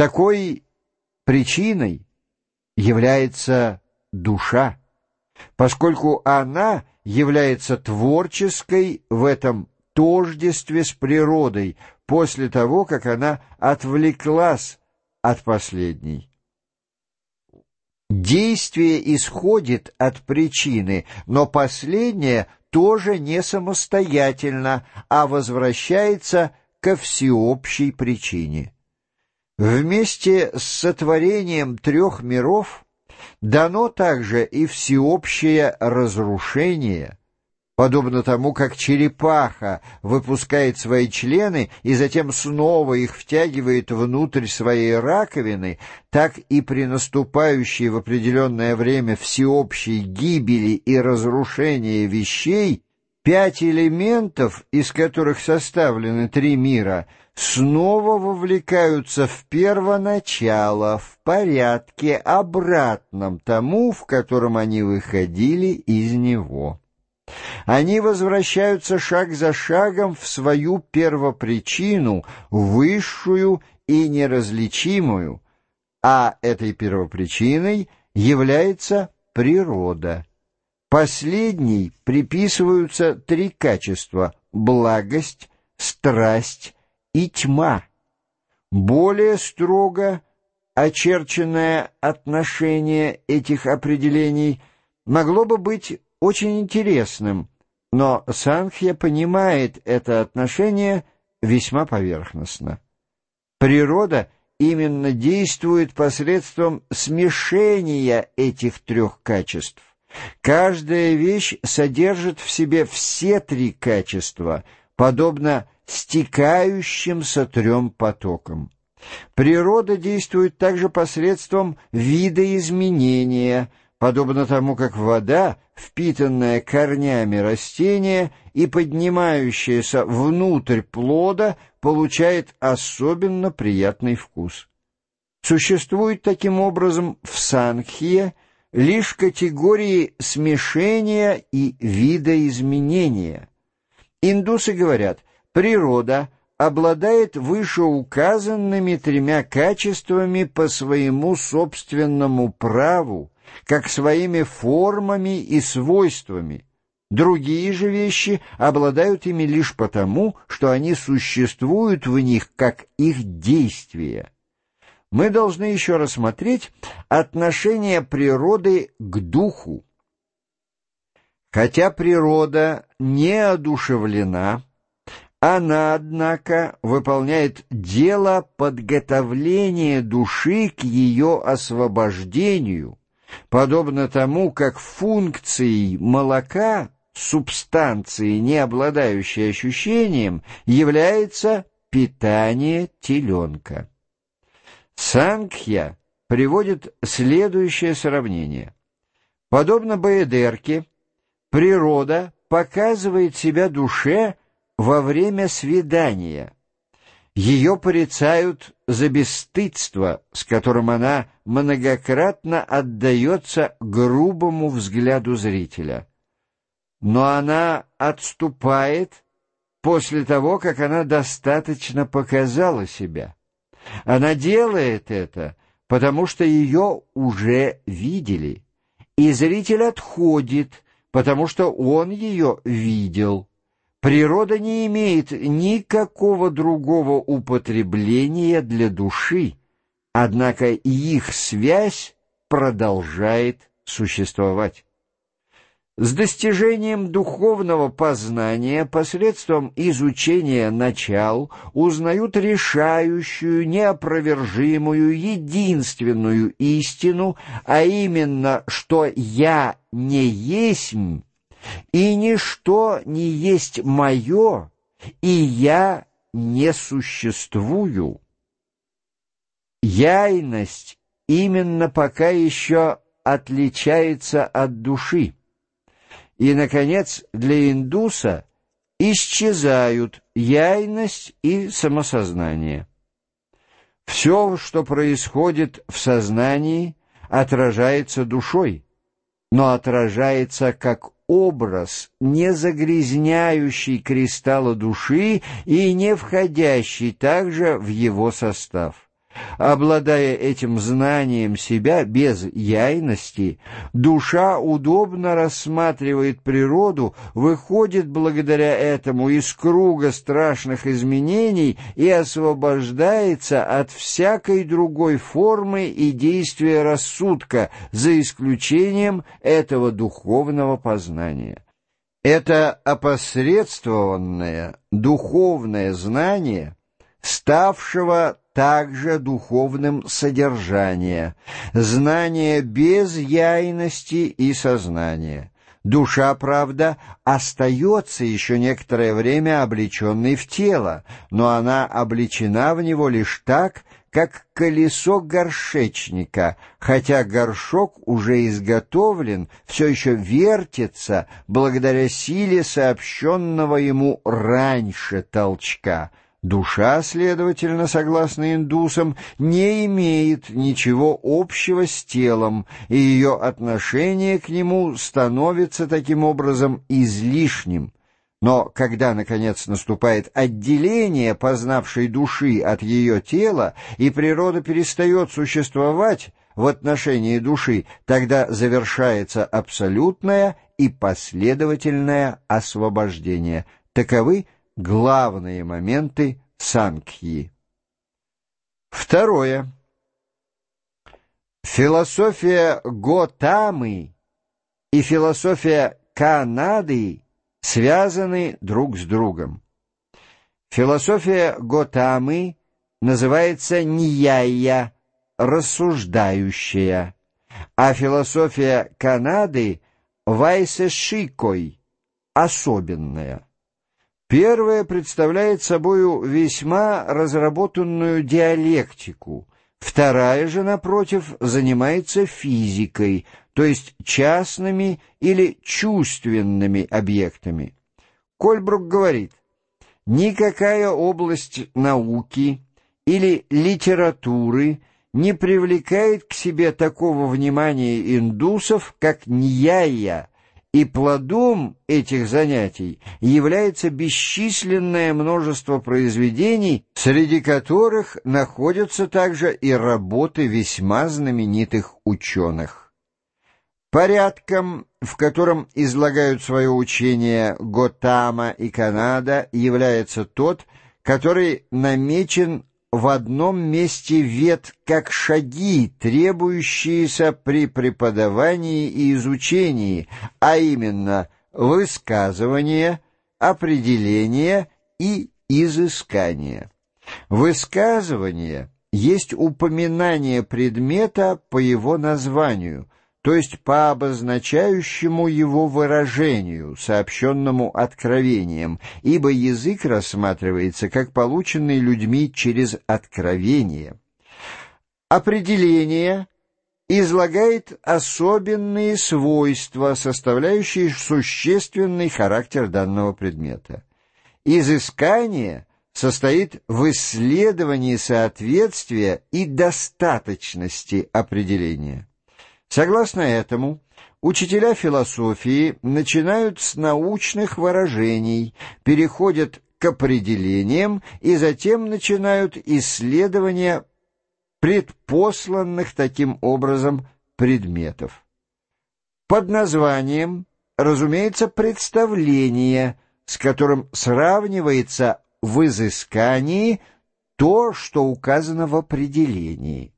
Такой причиной является душа, поскольку она является творческой в этом тождестве с природой после того, как она отвлеклась от последней. Действие исходит от причины, но последнее тоже не самостоятельно, а возвращается ко всеобщей причине. Вместе с сотворением трех миров дано также и всеобщее разрушение – подобно тому, как черепаха выпускает свои члены и затем снова их втягивает внутрь своей раковины, так и при наступающей в определенное время всеобщей гибели и разрушении вещей пять элементов, из которых составлены три мира, снова вовлекаются в первоначало, в порядке, обратном тому, в котором они выходили из него. Они возвращаются шаг за шагом в свою первопричину, высшую и неразличимую, а этой первопричиной является природа. Последней приписываются три качества — благость, страсть и тьма. Более строго очерченное отношение этих определений могло бы быть очень интересным, но Санхья понимает это отношение весьма поверхностно. Природа именно действует посредством смешения этих трех качеств. Каждая вещь содержит в себе все три качества, подобно стекающимся трем потокам. Природа действует также посредством видоизменения, подобно тому, как вода, впитанная корнями растения и поднимающаяся внутрь плода, получает особенно приятный вкус. Существует таким образом в Санхье лишь категории смешения и видоизменения. Индусы говорят, природа обладает вышеуказанными тремя качествами по своему собственному праву, как своими формами и свойствами. Другие же вещи обладают ими лишь потому, что они существуют в них как их действия. Мы должны еще рассмотреть отношение природы к духу. Хотя природа не одушевлена, она, однако, выполняет дело подготовления души к ее освобождению, подобно тому, как функцией молока, субстанции, не обладающей ощущением, является питание теленка. Сангхья приводит следующее сравнение. Подобно Баедерке, природа показывает себя душе во время свидания – ее порицают за бесстыдство, с которым она многократно отдается грубому взгляду зрителя. Но она отступает после того, как она достаточно показала себя. Она делает это, потому что ее уже видели, и зритель отходит, потому что он ее видел. Природа не имеет никакого другого употребления для души, однако их связь продолжает существовать. С достижением духовного познания посредством изучения начал узнают решающую, неопровержимую, единственную истину, а именно, что «я не есмь», и ничто не есть мое, и я не существую. Яйность именно пока еще отличается от души. И, наконец, для индуса исчезают яйность и самосознание. Все, что происходит в сознании, отражается душой, но отражается как образ, не загрязняющий кристалла души и не входящий также в его состав. Обладая этим знанием себя без яйности, душа удобно рассматривает природу, выходит благодаря этому из круга страшных изменений и освобождается от всякой другой формы и действия рассудка, за исключением этого духовного познания. Это опосредствованное духовное знание, ставшего также духовным содержание, знание без яйности и сознания. Душа, правда, остается еще некоторое время облеченной в тело, но она облечена в него лишь так, как колесо горшечника, хотя горшок уже изготовлен, все еще вертится благодаря силе сообщенного ему раньше толчка. Душа, следовательно, согласно индусам, не имеет ничего общего с телом, и ее отношение к нему становится таким образом излишним. Но когда, наконец, наступает отделение познавшей души от ее тела, и природа перестает существовать в отношении души, тогда завершается абсолютное и последовательное освобождение. Таковы главные моменты Санкхи. Второе. Философия Готамы и философия Канады связаны друг с другом. Философия Готамы называется Ньяя, рассуждающая, а философия Канады — Вайсешикой, особенная. Первая представляет собою весьма разработанную диалектику, вторая же, напротив, занимается физикой, то есть частными или чувственными объектами. Кольбрук говорит, никакая область науки или литературы не привлекает к себе такого внимания индусов, как ньяя, и плодом этих занятий является бесчисленное множество произведений, среди которых находятся также и работы весьма знаменитых ученых. Порядком, в котором излагают свое учение Готама и Канада, является тот, который намечен в одном месте вет как шаги, требующиеся при преподавании и изучении, а именно высказывание, определение и изыскание. Высказывание есть упоминание предмета по его названию – то есть по обозначающему его выражению, сообщенному откровением, ибо язык рассматривается как полученный людьми через откровение. Определение излагает особенные свойства, составляющие существенный характер данного предмета. Изыскание состоит в исследовании соответствия и достаточности определения. Согласно этому, учителя философии начинают с научных выражений, переходят к определениям и затем начинают исследование предпосланных таким образом предметов. Под названием, разумеется, представление, с которым сравнивается в изыскании то, что указано в определении.